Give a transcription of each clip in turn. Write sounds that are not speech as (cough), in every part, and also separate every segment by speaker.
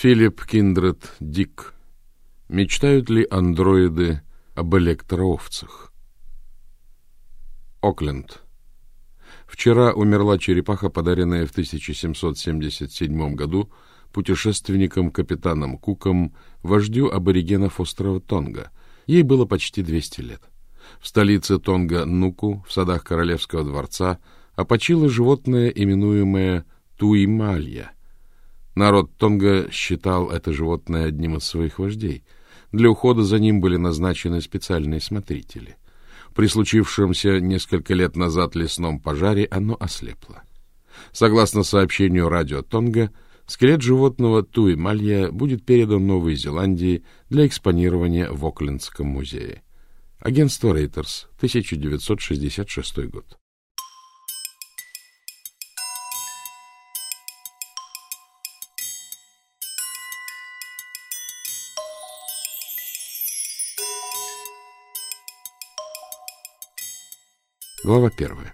Speaker 1: Филипп Киндред Дик. Мечтают ли андроиды об электроовцах? Окленд. Вчера умерла черепаха, подаренная в 1777 году путешественником капитаном Куком, вождю аборигенов острова Тонга. Ей было почти 200 лет. В столице Тонга Нуку, в садах королевского дворца, опочило животное, именуемое Туималья. Народ Тонга считал это животное одним из своих вождей. Для ухода за ним были назначены специальные смотрители. При случившемся несколько лет назад лесном пожаре оно ослепло. Согласно сообщению радио Тонга, скелет животного Туималья будет передан Новой Зеландии для экспонирования в Оклендском музее. Агентство Reuters, 1966 год. Глава первая.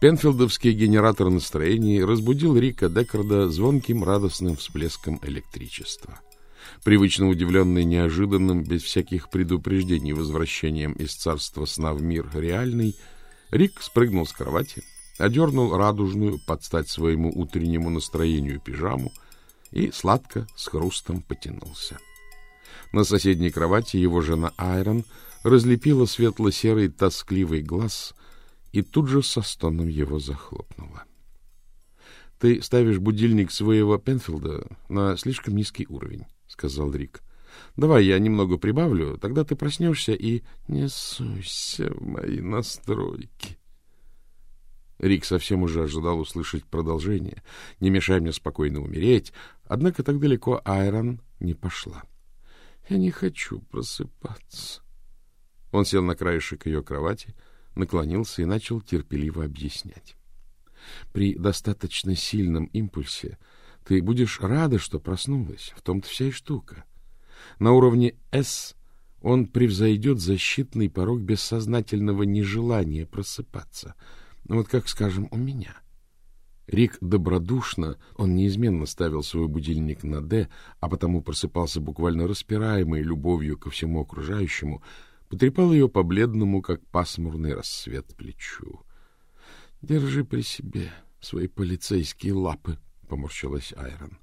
Speaker 1: Пенфилдовский генератор настроений разбудил Рика Декарда звонким радостным всплеском электричества. Привычно удивленный неожиданным, без всяких предупреждений возвращением из царства сна в мир реальный, Рик спрыгнул с кровати, одернул радужную под стать своему утреннему настроению пижаму и сладко с хрустом потянулся. На соседней кровати его жена Айрон — разлепила светло-серый тоскливый глаз и тут же со стоном его захлопнула. — Ты ставишь будильник своего Пенфилда на слишком низкий уровень, — сказал Рик. — Давай я немного прибавлю, тогда ты проснешься и... — Не суйся в мои настройки. Рик совсем уже ожидал услышать продолжение. «Не мешай мне спокойно умереть». Однако так далеко Айрон не пошла. «Я не хочу просыпаться», он сел на краешек ее кровати, наклонился и начал терпеливо объяснять. При достаточно сильном импульсе ты будешь рада, что проснулась. В том-то вся и штука. На уровне «С» он превзойдет защитный порог бессознательного нежелания просыпаться. Ну, вот как, скажем, у меня. Рик добродушно, он неизменно ставил свой будильник на «Д», а потому просыпался буквально распираемой любовью ко всему окружающему — потрепал ее по бледному, как пасмурный рассвет, плечу. — Держи при себе свои полицейские лапы, — поморщилась Айрон.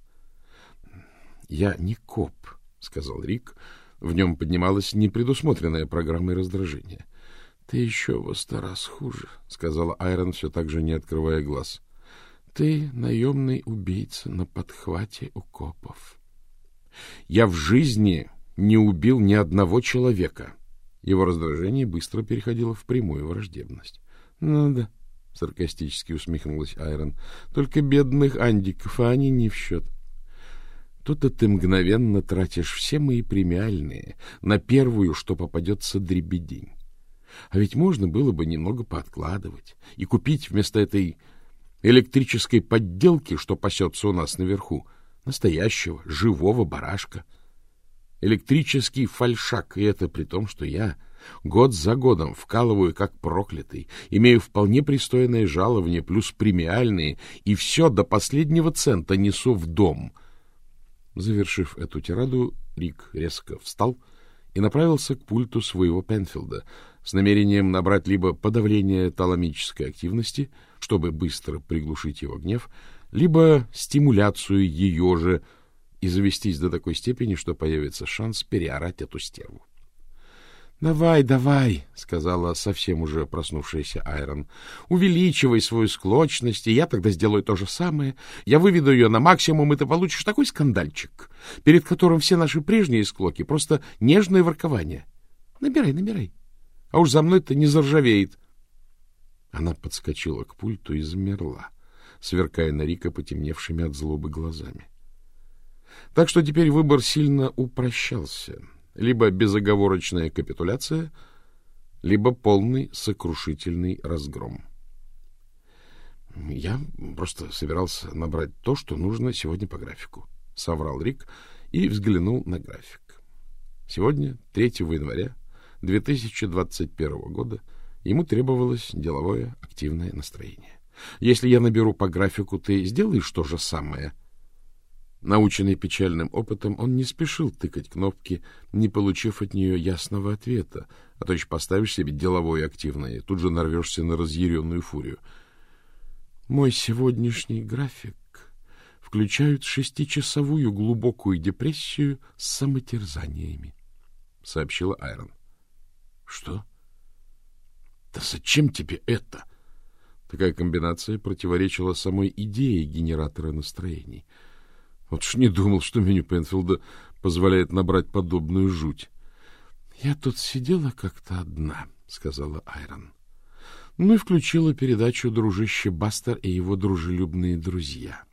Speaker 1: — Я не коп, — сказал Рик. В нем поднималась непредусмотренная программа раздражения. — Ты еще сто раз хуже, — сказала Айрон, все так же не открывая глаз. — Ты наемный убийца на подхвате у копов. — Я в жизни не убил ни одного человека, его раздражение быстро переходило в прямую враждебность. — Ну да, — саркастически усмехнулась Айрон, — только бедных андиков, а они не в счет. Тут-то ты мгновенно тратишь все мои премиальные на первую, что попадется дребедень. А ведь можно было бы немного пооткладывать и купить вместо этой электрической подделки, что пасется у нас наверху, настоящего, живого барашка — Электрический фальшак, и это при том, что я год за годом вкалываю как проклятый, имею вполне пристойное жалование плюс премиальные, и все до последнего цента несу в дом. Завершив эту тираду, Рик резко встал и направился к пульту своего Пенфилда с намерением набрать либо подавление таламической активности, чтобы быстро приглушить его гнев, либо стимуляцию ее же, и завестись до такой степени, что появится шанс переорать эту стерву. — Давай, давай, — сказала совсем уже проснувшаяся Айрон. — Увеличивай свою склочность, и я тогда сделаю то же самое. Я выведу ее на максимум, и ты получишь такой скандальчик, перед которым все наши прежние склоки — просто нежное воркование. Набирай, набирай. А уж за мной-то не заржавеет. Она подскочила к пульту и замерла, сверкая на Рика потемневшими от злобы глазами. Так что теперь выбор сильно упрощался. Либо безоговорочная капитуляция, либо полный сокрушительный разгром. Я просто собирался набрать то, что нужно сегодня по графику, — соврал Рик и взглянул на график. Сегодня, 3 января 2021 года, ему требовалось деловое активное настроение. Если я наберу по графику, ты сделаешь то же самое — Наученный печальным опытом, он не спешил тыкать кнопки, не получив от нее ясного ответа, а то еще поставишь себе деловое активное, и тут же нарвешься на разъяренную фурию. Мой сегодняшний график включает шестичасовую глубокую депрессию с самотерзаниями, — сообщила Айрон. — Что? Да зачем тебе это? Такая комбинация противоречила самой идее генератора настроений — вот ж не думал, что меню Пенфилда позволяет набрать подобную жуть. — Я тут сидела как-то одна, — сказала Айрон. Ну и включила передачу «Дружище Бастер и его дружелюбные друзья».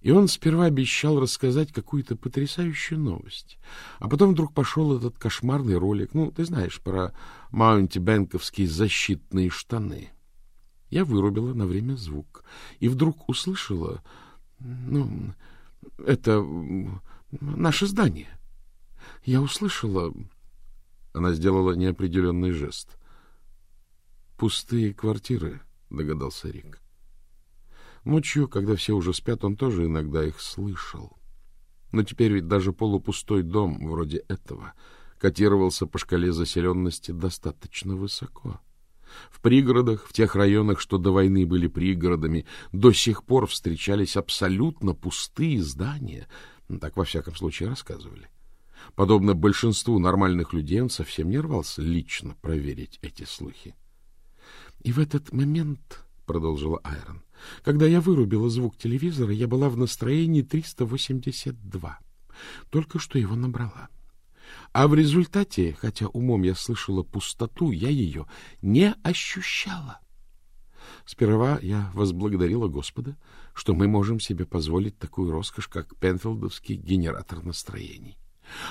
Speaker 1: И он сперва обещал рассказать какую-то потрясающую новость. А потом вдруг пошел этот кошмарный ролик, ну, ты знаешь, про маунти-бенковские защитные штаны. Я вырубила на время звук и вдруг услышала, ну, это наше здание. Я услышала... Она сделала неопределенный жест. Пустые квартиры, догадался Рик. Ночью, когда все уже спят, он тоже иногда их слышал. Но теперь ведь даже полупустой дом вроде этого котировался по шкале заселенности достаточно высоко. В пригородах, в тех районах, что до войны были пригородами, до сих пор встречались абсолютно пустые здания. Так, во всяком случае, рассказывали. Подобно большинству нормальных людей, он совсем не рвался лично проверить эти слухи. — И в этот момент, — продолжила Айрон, — когда я вырубила звук телевизора, я была в настроении 382. Только что его набрала. — а в результате, хотя умом я слышала пустоту, я ее не ощущала. Сперва я возблагодарила Господа, что мы можем себе позволить такую роскошь, как Пенфилдовский генератор настроений.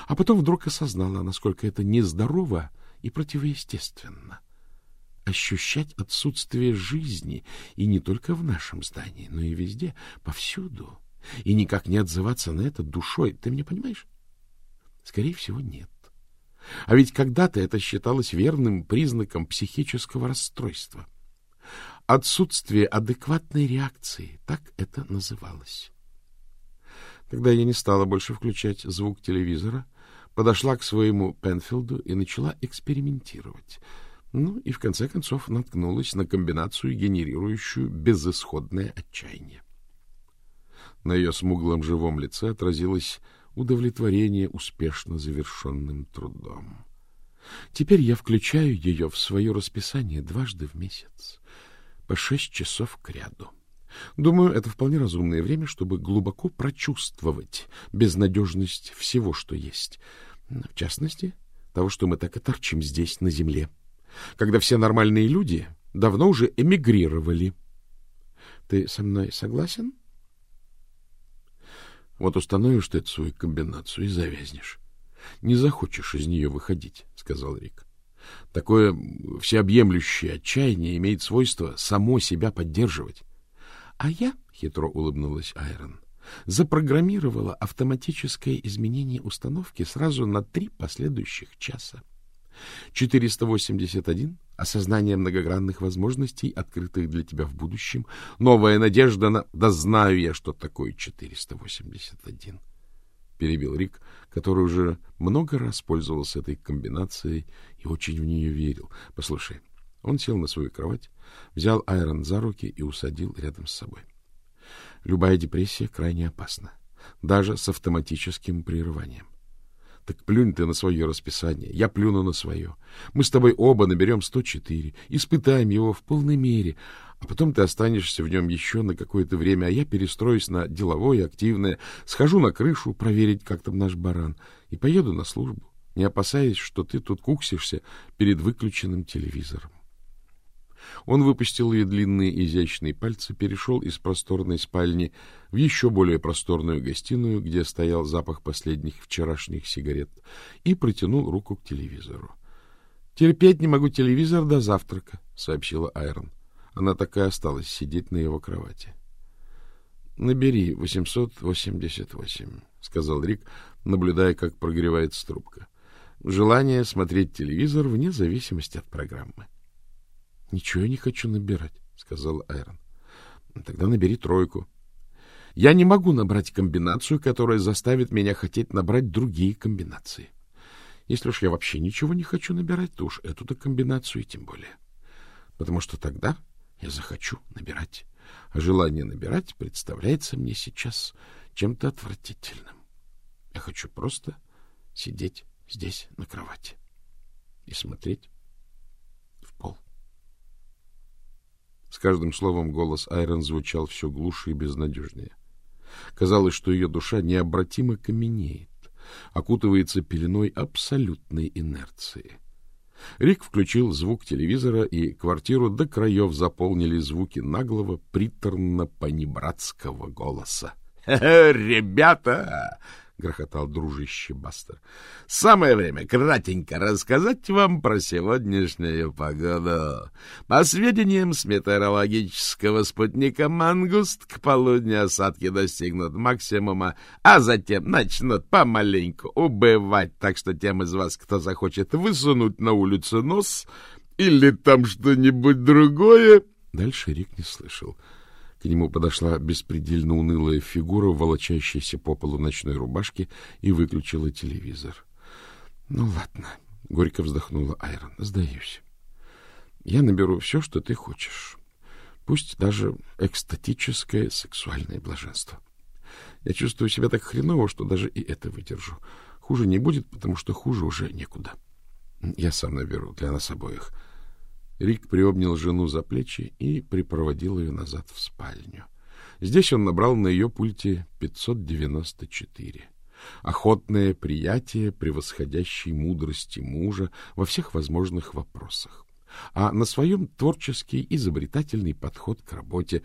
Speaker 1: А потом вдруг осознала, насколько это нездорово и противоестественно. Ощущать отсутствие жизни и не только в нашем здании, но и везде, повсюду. И никак не отзываться на это душой. Ты меня понимаешь? Скорее всего, нет. А ведь когда-то это считалось верным признаком психического расстройства. Отсутствие адекватной реакции, так это называлось. Тогда я не стала больше включать звук телевизора, подошла к своему Пенфилду и начала экспериментировать. Ну и в конце концов наткнулась на комбинацию, генерирующую безысходное отчаяние. На ее смуглом живом лице отразилось удовлетворение успешно завершенным трудом. Теперь я включаю ее в свое расписание дважды в месяц, по шесть часов к ряду. Думаю, это вполне разумное время, чтобы глубоко прочувствовать безнадежность всего, что есть. В частности, того, что мы так и торчим здесь, на земле, когда все нормальные люди давно уже эмигрировали. Ты со мной согласен? — вот установишь ты эту свою комбинацию и завязнешь. Не захочешь из нее выходить, — сказал Рик. Такое всеобъемлющее отчаяние имеет свойство само себя поддерживать. — А я, — хитро улыбнулась Айрон, — запрограммировала автоматическое изменение установки сразу на три последующих часа. 481 — осознание многогранных возможностей, открытых для тебя в будущем. Новая надежда на... Да знаю я, что такое 481. Перебил Рик, который уже много раз пользовался этой комбинацией и очень в нее верил. Послушай, он сел на свою кровать, взял Айрон за руки и усадил рядом с собой. Любая депрессия крайне опасна, даже с автоматическим прерыванием. Так плюнь ты на свое расписание, я плюну на свое. Мы с тобой оба наберем 104, испытаем его в полной мере, а потом ты останешься в нем еще на какое-то время, а я перестроюсь на деловое, активное, схожу на крышу проверить, как там наш баран, и поеду на службу, не опасаясь, что ты тут куксишься перед выключенным телевизором. Он выпустил ее длинные изящные пальцы, перешел из просторной спальни в еще более просторную гостиную, где стоял запах последних вчерашних сигарет, и протянул руку к телевизору. — Терпеть не могу телевизор до завтрака, — сообщила Айрон. Она так и осталась сидеть на его кровати. — Набери 888, — сказал Рик, наблюдая, как прогревается трубка. — Желание смотреть телевизор вне зависимости от программы. —— Ничего я не хочу набирать, — сказал Айрон. — Тогда набери тройку. Я не могу набрать комбинацию, которая заставит меня хотеть набрать другие комбинации. Если уж я вообще ничего не хочу набирать, то уж эту-то комбинацию и тем более. Потому что тогда я захочу набирать. А желание набирать представляется мне сейчас чем-то отвратительным. Я хочу просто сидеть здесь на кровати и смотреть в пол. С каждым словом голос Айрон звучал все глуше и безнадежнее. Казалось, что ее душа необратимо каменеет, окутывается пеленой абсолютной инерции. Рик включил звук телевизора, и квартиру до краев заполнили звуки наглого, приторно-понебратского голоса. «Ребята!» — грохотал дружище Бастер. — Самое время кратенько рассказать вам про сегодняшнюю погоду. По сведениям с метеорологического спутника «Мангуст», к полудню осадки достигнут максимума, а затем начнут помаленьку убывать, так что тем из вас, кто захочет высунуть на улицу нос или там что-нибудь другое... Дальше Рик не слышал. — к нему подошла беспредельно унылая фигура, волочащаяся по полу ночной рубашки, и выключила телевизор. — Ну, ладно, — горько вздохнула Айрон, — сдаюсь. Я наберу все, что ты хочешь. Пусть даже экстатическое сексуальное блаженство. Я чувствую себя так хреново, что даже и это выдержу. Хуже не будет, потому что хуже уже некуда. Я сам наберу для нас обоих. — Рик приобнял жену за плечи и припроводил ее назад в спальню. Здесь он набрал на ее пульте 594. Охотное приятие превосходящей мудрости мужа во всех возможных вопросах. А на своем творческий, изобретательный подход к работе,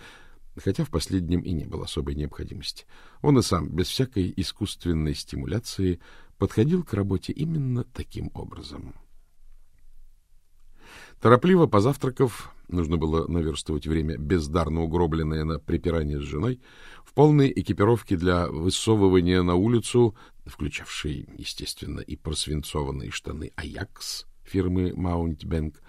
Speaker 1: хотя в последнем и не было особой необходимости. Он и сам, без всякой искусственной стимуляции, подходил к работе именно таким образом. Торопливо позавтракав, нужно было наверстывать время, бездарно угробленное на припирание с женой, в полной экипировке для высовывания на улицу, включавшей, естественно, и просвинцованные штаны «Аякс» фирмы «Маунтбэнк»,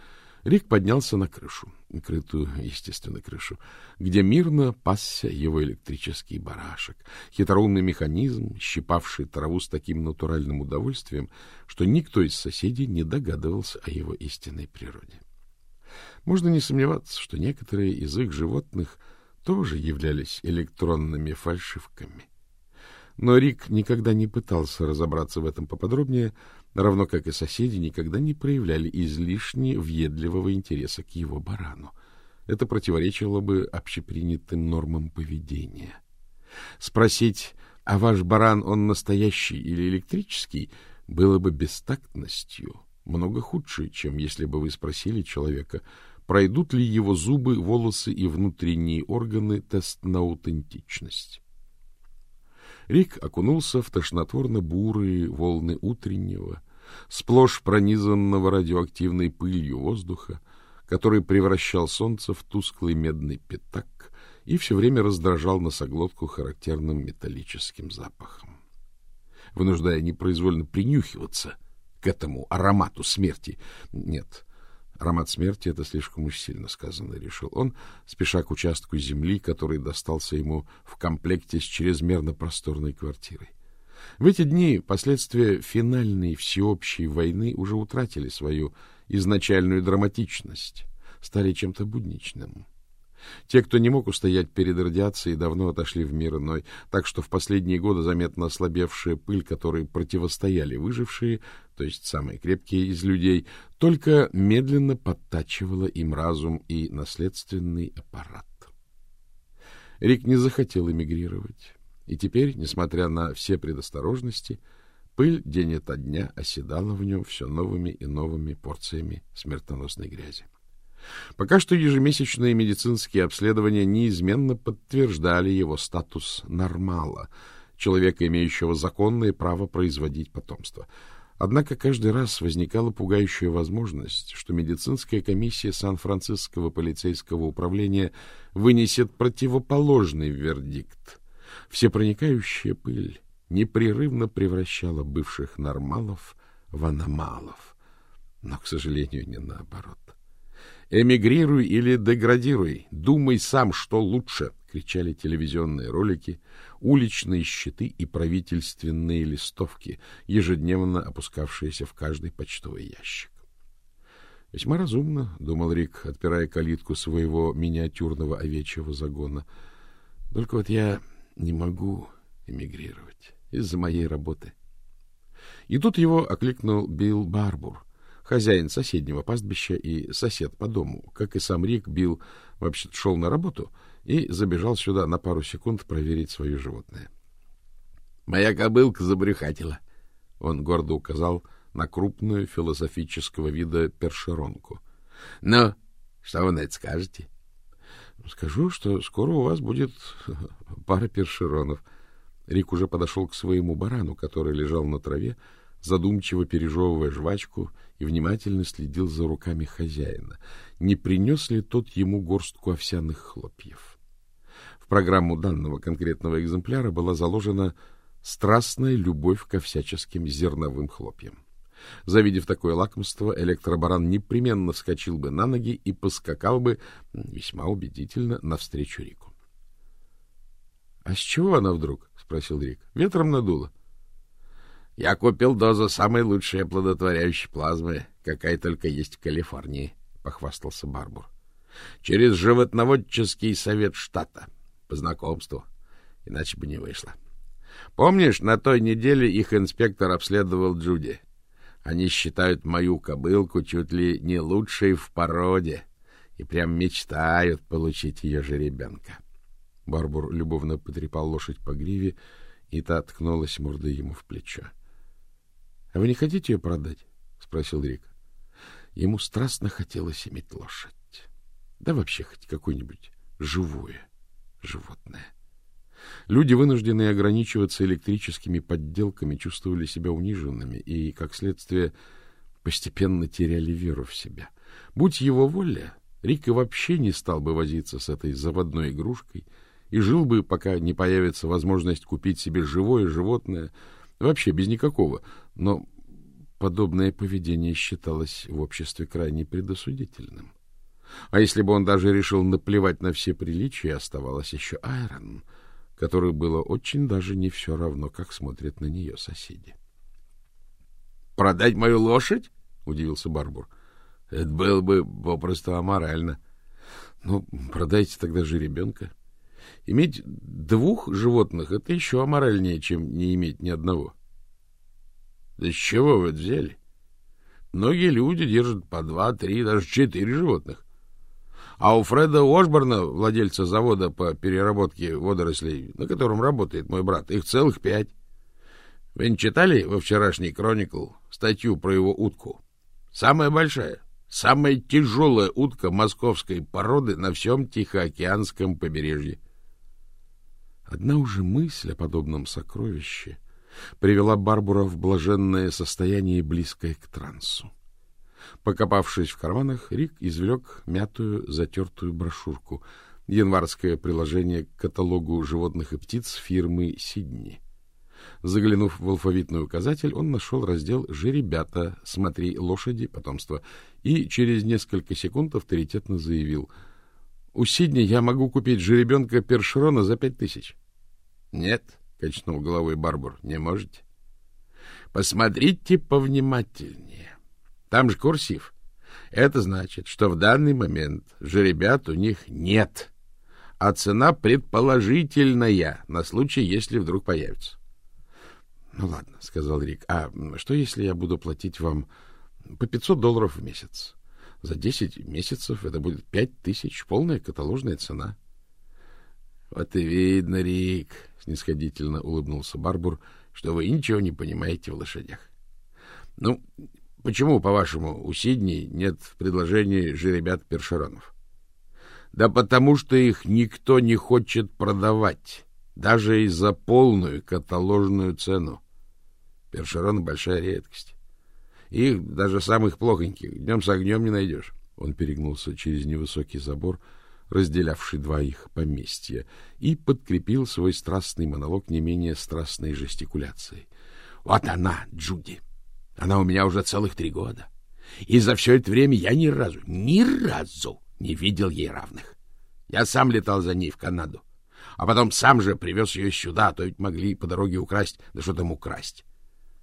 Speaker 1: Рик поднялся на крышу, крытую, естественно, крышу, где мирно пасся его электрический барашек, хитроумный механизм, щипавший траву с таким натуральным удовольствием, что никто из соседей не догадывался о его истинной природе. Можно не сомневаться, что некоторые из их животных тоже являлись электронными фальшивками. Но Рик никогда не пытался разобраться в этом поподробнее, равно как и соседи никогда не проявляли излишне въедливого интереса к его барану. Это противоречило бы общепринятым нормам поведения. Спросить, а ваш баран, он настоящий или электрический, было бы бестактностью, много худшей, чем если бы вы спросили человека, пройдут ли его зубы, волосы и внутренние органы тест на аутентичность. Рик окунулся в тошнотворно-бурые волны утреннего, сплошь пронизанного радиоактивной пылью воздуха, который превращал солнце в тусклый медный пятак и все время раздражал носоглотку характерным металлическим запахом. Вынуждая непроизвольно принюхиваться к этому аромату смерти. Нет, Аромат смерти — это слишком уж сильно сказано, решил он, спеша к участку земли, который достался ему в комплекте с чрезмерно просторной квартирой. В эти дни последствия финальной всеобщей войны уже утратили свою изначальную драматичность, стали чем-то будничным. Те, кто не мог устоять перед радиацией, давно отошли в мир иной, так что в последние годы заметно ослабевшая пыль, которой противостояли выжившие, то есть самые крепкие из людей, только медленно подтачивала им разум и наследственный аппарат. Рик не захотел эмигрировать, и теперь, несмотря на все предосторожности, пыль день ото дня оседала в нем все новыми и новыми порциями смертоносной грязи. Пока что ежемесячные медицинские обследования неизменно подтверждали его статус нормала, человека, имеющего законное право производить потомство. Однако каждый раз возникала пугающая возможность, что медицинская комиссия Сан-Франциского полицейского управления вынесет противоположный вердикт. Всепроникающая пыль непрерывно превращала бывших нормалов в аномалов, но, к сожалению, не наоборот. Эмигрируй или деградируй, думай сам, что лучше, кричали телевизионные ролики, уличные щиты и правительственные листовки, ежедневно опускавшиеся в каждый почтовый ящик. Весьма разумно, — думал Рик, отпирая калитку своего миниатюрного овечьего загона. Только вот я не могу эмигрировать из-за моей работы. И тут его окликнул Билл Барбур, хозяин соседнего пастбища и сосед по дому. Как и сам Рик, Билл вообще шел на работу и забежал сюда на пару секунд проверить свое животное. — Моя кобылка забрюхатила. Он гордо указал на крупную философического вида першеронку. — Ну, что вы на это скажете? — Скажу, что скоро у вас будет (laughs) пара першеронов. Рик уже подошел к своему барану, который лежал на траве, задумчиво пережевывая жвачку, и внимательно следил за руками хозяина. Не принес ли тот ему горстку овсяных хлопьев? В программу данного конкретного экземпляра была заложена страстная любовь ко всяческим зерновым хлопьям. Завидев такое лакомство, электробаран непременно вскочил бы на ноги и поскакал бы весьма убедительно навстречу Рику. — А с чего она вдруг? — спросил Рик. — Ветром надуло. — Я купил дозу самой лучшей оплодотворяющей плазмы, какая только есть в Калифорнии, — похвастался Барбур. — Через животноводческий совет штата. По знакомству. Иначе бы не вышло. Помнишь, на той неделе их инспектор обследовал Джуди? — они считают мою кобылку чуть ли не лучшей в породе и прям мечтают получить ее жеребенка. Барбур любовно потрепал лошадь по гриве, и та ткнулась мордой ему в плечо. — А вы не хотите ее продать? — спросил Рик. Ему страстно хотелось иметь лошадь. Да вообще хоть какое-нибудь живое животное. Люди, вынужденные ограничиваться электрическими подделками, чувствовали себя униженными и, как следствие, постепенно теряли веру в себя. Будь его воля, Рик и вообще не стал бы возиться с этой заводной игрушкой и жил бы, пока не появится возможность купить себе живое животное, вообще без никакого. Но подобное поведение считалось в обществе крайне предосудительным. А если бы он даже решил наплевать на все приличия, оставалось еще Айрон — которой было очень даже не все равно, как смотрят на нее соседи. — Продать мою лошадь? — удивился Барбур. — Это было бы попросту аморально. — Ну, продайте тогда же ребенка. Иметь двух животных — это еще аморальнее, чем не иметь ни одного. — Да с чего вы это взяли? Многие люди держат по два, три, даже четыре животных. А у Фреда Ошборна, владельца завода по переработке водорослей, на котором работает мой брат, их целых пять. Вы не читали во вчерашний Кроникл статью про его утку? Самая большая, самая тяжелая утка московской породы на всем Тихоокеанском побережье. Одна уже мысль о подобном сокровище привела Барбура в блаженное состояние, близкое к трансу. Покопавшись в карманах, Рик извлек мятую, затертую брошюрку, январское приложение к каталогу животных и птиц фирмы «Сидни». Заглянув в алфавитный указатель, он нашел раздел «Жеребята. Смотри лошади. Потомство» и через несколько секунд авторитетно заявил «У Сидни я могу купить жеребенка першерона за пять тысяч». «Нет», — качнул головой Барбур, — «не можете». «Посмотрите повнимательнее. Там же курсив. Это значит, что в данный момент жеребят у них нет, а цена предположительная на случай, если вдруг появится. — Ну ладно, — сказал Рик. — А что, если я буду платить вам по 500 долларов в месяц? За 10 месяцев это будет 5 тысяч, полная каталожная цена. — Вот и видно, Рик, — снисходительно улыбнулся Барбур, — что вы ничего не понимаете в лошадях. — Ну, Почему, по-вашему, у Сидней нет в предложении жеребят першеронов? Да потому что их никто не хочет продавать, даже и за полную каталожную цену. Першероны — большая редкость. Их, даже самых плохоньких, днем с огнем не найдешь. Он перегнулся через невысокий забор, разделявший два их поместья, и подкрепил свой страстный монолог не менее страстной жестикуляцией. — Вот она, Джуди! — она у меня уже целых три года. И за все это время я ни разу, ни разу не видел ей равных. Я сам летал за ней в Канаду. а потом сам же привез ее сюда, а то ведь могли по дороге украсть. Да что там украсть?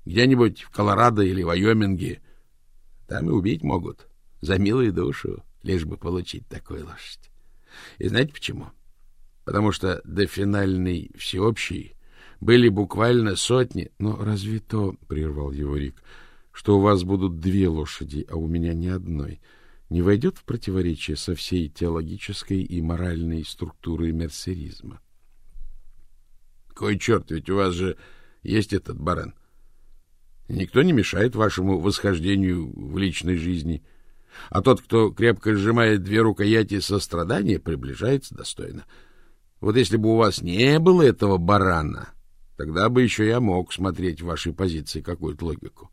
Speaker 1: Где-нибудь в Колорадо или Вайоминге. Там и убить могут. За милую душу, лишь бы получить такую лошадь. И знаете почему? Потому что до финальной всеобщей были буквально сотни... Но разве то, — прервал его Рик, — что у вас будут две лошади, а у меня ни одной, не войдет в противоречие со всей теологической и моральной структурой мерсеризма? Кой черт, ведь у вас же есть этот баран. Никто не мешает вашему восхождению в личной жизни. А тот, кто крепко сжимает две рукояти сострадания, приближается достойно. Вот если бы у вас не было этого барана, тогда бы еще я мог смотреть в вашей позиции какую-то логику.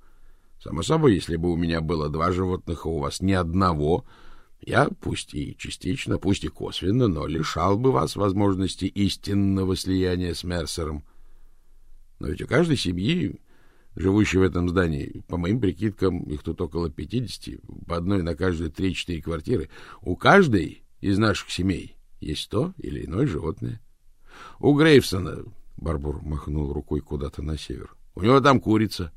Speaker 1: Само собой, если бы у меня было два животных, а у вас ни одного, я, пусть и частично, пусть и косвенно, но лишал бы вас возможности истинного слияния с Мерсером. Но ведь у каждой семьи, живущей в этом здании, по моим прикидкам, их тут около пятидесяти, по одной на каждые три-четыре квартиры, у каждой из наших семей есть то или иное животное. У Грейвсона, Барбур махнул рукой куда-то на север, у него там курица.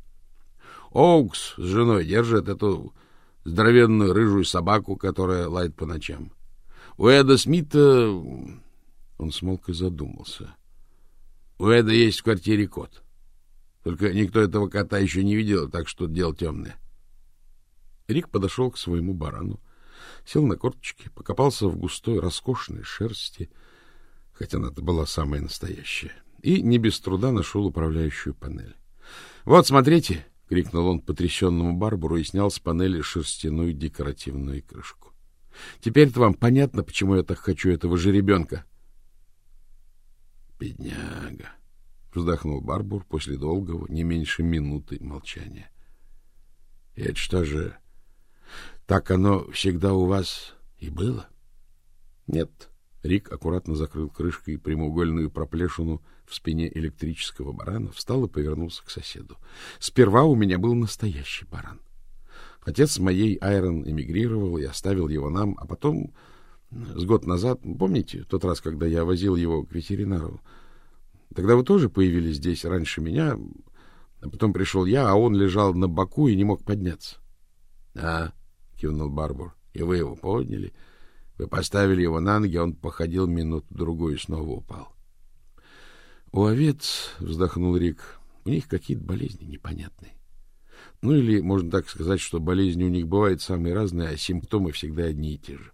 Speaker 1: Оукс с женой держит эту здоровенную рыжую собаку, которая лает по ночам. У Эда Смита... Он смолк и задумался. У Эда есть в квартире кот. Только никто этого кота еще не видел, так что дело темное. Рик подошел к своему барану, сел на корточки, покопался в густой, роскошной шерсти, хотя она-то была самая настоящая, и не без труда нашел управляющую панель. — Вот, смотрите, — крикнул он потрясенному Барбару и снял с панели шерстяную декоративную крышку. — Теперь-то вам понятно, почему я так хочу этого жеребенка? — Бедняга! — вздохнул Барбур после долгого, не меньше минуты молчания. — это что же, так оно всегда у вас и было? — Нет, Рик аккуратно закрыл крышкой прямоугольную проплешину в спине электрического барана, встал и повернулся к соседу. Сперва у меня был настоящий баран. Отец моей Айрон эмигрировал и оставил его нам, а потом, с год назад, помните, тот раз, когда я возил его к ветеринару, тогда вы тоже появились здесь раньше меня, а потом пришел я, а он лежал на боку и не мог подняться. — А, — кивнул Барбур, — и вы его подняли — вы поставили его на ноги, он походил минуту-другую и снова упал. — У овец, — вздохнул Рик, — у них какие-то болезни непонятные. Ну или можно так сказать, что болезни у них бывают самые разные, а симптомы всегда одни и те же.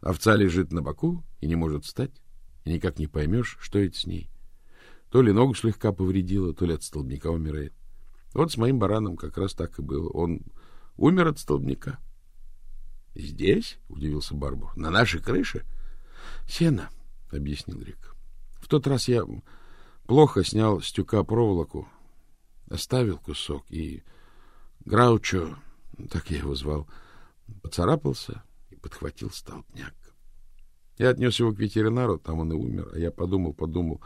Speaker 1: Овца лежит на боку и не может встать, и никак не поймешь, что это с ней. То ли ногу слегка повредила, то ли от столбняка умирает. Вот с моим бараном как раз так и было. Он умер от столбняка. — Здесь? удивился Барбур. На нашей крыше? Сено, объяснил Рик. В тот раз я плохо снял с тюка проволоку, оставил кусок, и Граучо, так я его звал, поцарапался и подхватил столбняк. Я отнес его к ветеринару, там он и умер, а я подумал, подумал,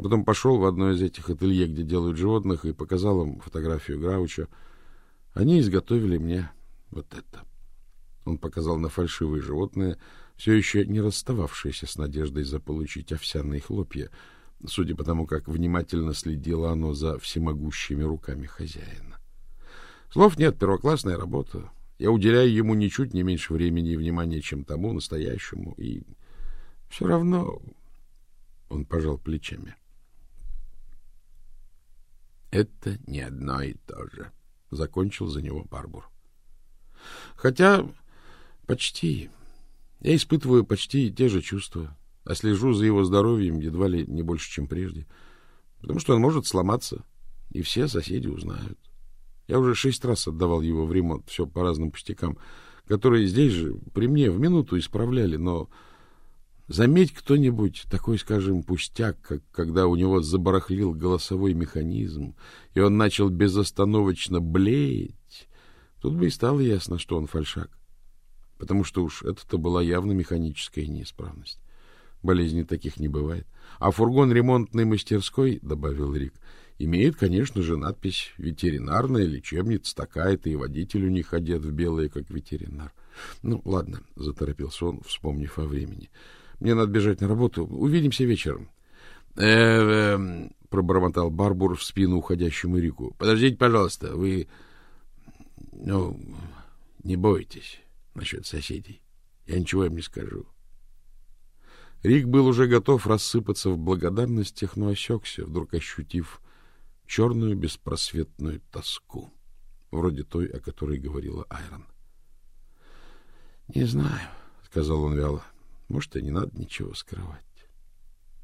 Speaker 1: а потом пошел в одно из этих ателье, где делают животных, и показал им фотографию Граучо. Они изготовили мне вот это. Он показал на фальшивые животные, все еще не расстававшиеся с надеждой заполучить овсяные хлопья, судя по тому, как внимательно следило оно за всемогущими руками хозяина. Слов нет, первоклассная работа. Я уделяю ему ничуть не меньше времени и внимания, чем тому настоящему, и все равно он пожал плечами. Это не одно и то же, закончил за него Барбур. Хотя Почти. Я испытываю почти те же чувства, а слежу за его здоровьем едва ли не больше, чем прежде, потому что он может сломаться, и все соседи узнают. Я уже шесть раз отдавал его в ремонт, все по разным пустякам, которые здесь же при мне в минуту исправляли, но заметь кто-нибудь такой, скажем, пустяк, как когда у него забарахлил голосовой механизм, и он начал безостановочно блеять, тут бы и стало ясно, что он фальшак потому что уж это-то была явно механическая неисправность. Болезней таких не бывает. А фургон ремонтной мастерской, — добавил Рик, — имеет, конечно же, надпись «Ветеринарная лечебница такая-то», и водитель у них одет в белое, как ветеринар. Ну, ладно, — заторопился он, вспомнив о времени. Мне надо бежать на работу. Увидимся вечером. Э -э -э, пробормотал Барбур в спину уходящему Рику. Подождите, пожалуйста, вы ну, не бойтесь насчет соседей. Я ничего им не скажу. Рик был уже готов рассыпаться в благодарностях, но осекся, вдруг ощутив черную беспросветную тоску, вроде той, о которой говорила Айрон. — Не знаю, — сказал он вяло. — Может, и не надо ничего скрывать.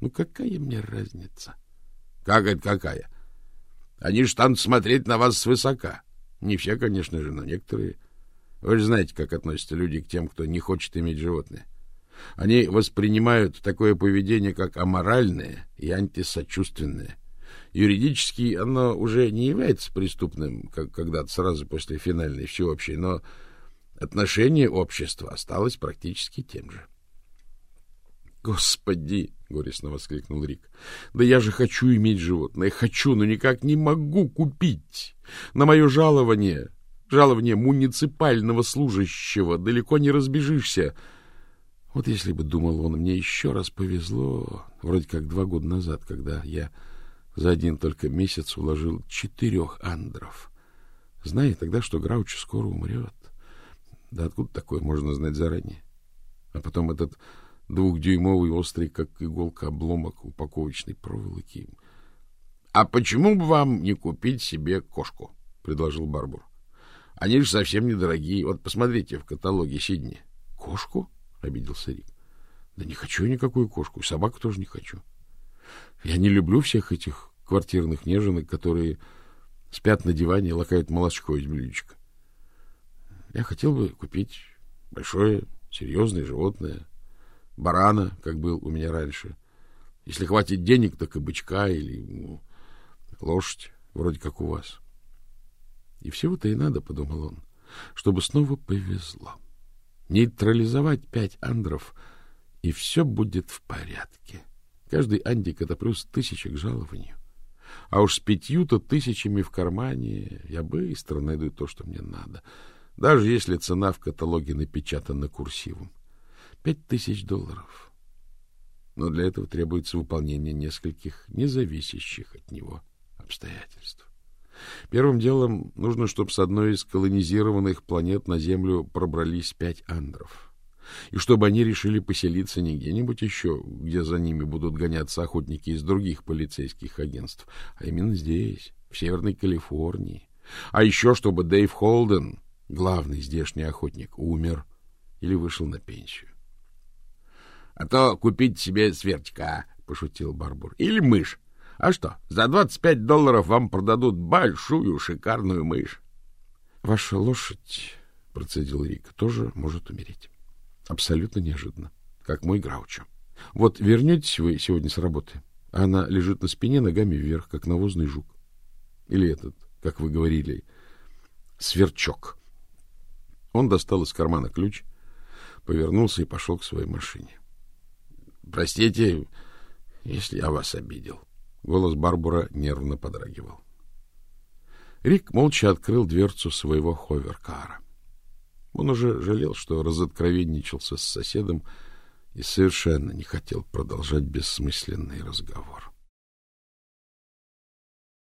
Speaker 1: Ну, какая мне разница? — Как это какая? Они ж станут смотреть на вас свысока. Не все, конечно же, но некоторые. Вы же знаете, как относятся люди к тем, кто не хочет иметь животное. Они воспринимают такое поведение как аморальное и антисочувственное. Юридически оно уже не является преступным, как когда-то сразу после финальной всеобщей, но отношение общества осталось практически тем же. «Господи!» — горестно воскликнул Рик. «Да я же хочу иметь животное, хочу, но никак не могу купить. На мое жалование, жалование муниципального служащего, далеко не разбежишься». Вот если бы, думал он, мне еще раз повезло, вроде как два года назад, когда я за один только месяц уложил четырех андров, зная тогда, что Грауч скоро умрет. Да откуда такое можно знать заранее? А потом этот двухдюймовый острый, как иголка, обломок упаковочной проволоки. — А почему бы вам не купить себе кошку? — предложил Барбур. — Они же совсем недорогие. Вот посмотрите в каталоге Сидни. — Кошку? — обиделся Рик. — Да не хочу я никакую кошку, собаку тоже не хочу. Я не люблю всех этих квартирных неженок, которые спят на диване и лакают молочко из блюдечка. Я хотел бы купить большое, серьезное животное, барана, как был у меня раньше. Если хватит денег, так и бычка или ну, лошадь, вроде как у вас. И всего-то и надо, — подумал он, — чтобы снова повезло. — нейтрализовать пять андров, и все будет в порядке. Каждый андик — это плюс тысяча к жалованию. А уж с пятью-то тысячами в кармане я быстро найду то, что мне надо, даже если цена в каталоге напечатана курсивом. Пять тысяч долларов. Но для этого требуется выполнение нескольких независящих от него обстоятельств. Первым делом нужно, чтобы с одной из колонизированных планет на Землю пробрались пять андров. И чтобы они решили поселиться не где-нибудь еще, где за ними будут гоняться охотники из других полицейских агентств, а именно здесь, в Северной Калифорнии. А еще чтобы Дэйв Холден, главный здешний охотник, умер или вышел на пенсию. — А то купить себе свертика, — пошутил Барбур, — или мышь. А что, за 25 долларов вам продадут большую шикарную мышь. — Ваша лошадь, — процедил Рик, — тоже может умереть. Абсолютно неожиданно, как мой Граучо. Вот вернетесь вы сегодня с работы, а она лежит на спине ногами вверх, как навозный жук. Или этот, как вы говорили, сверчок. Он достал из кармана ключ, повернулся и пошел к своей машине. — Простите, если я вас обидел. Голос Барбура нервно подрагивал. Рик молча открыл дверцу своего ховеркара. Он уже жалел, что разоткровенничался с соседом и совершенно не хотел продолжать бессмысленный разговор.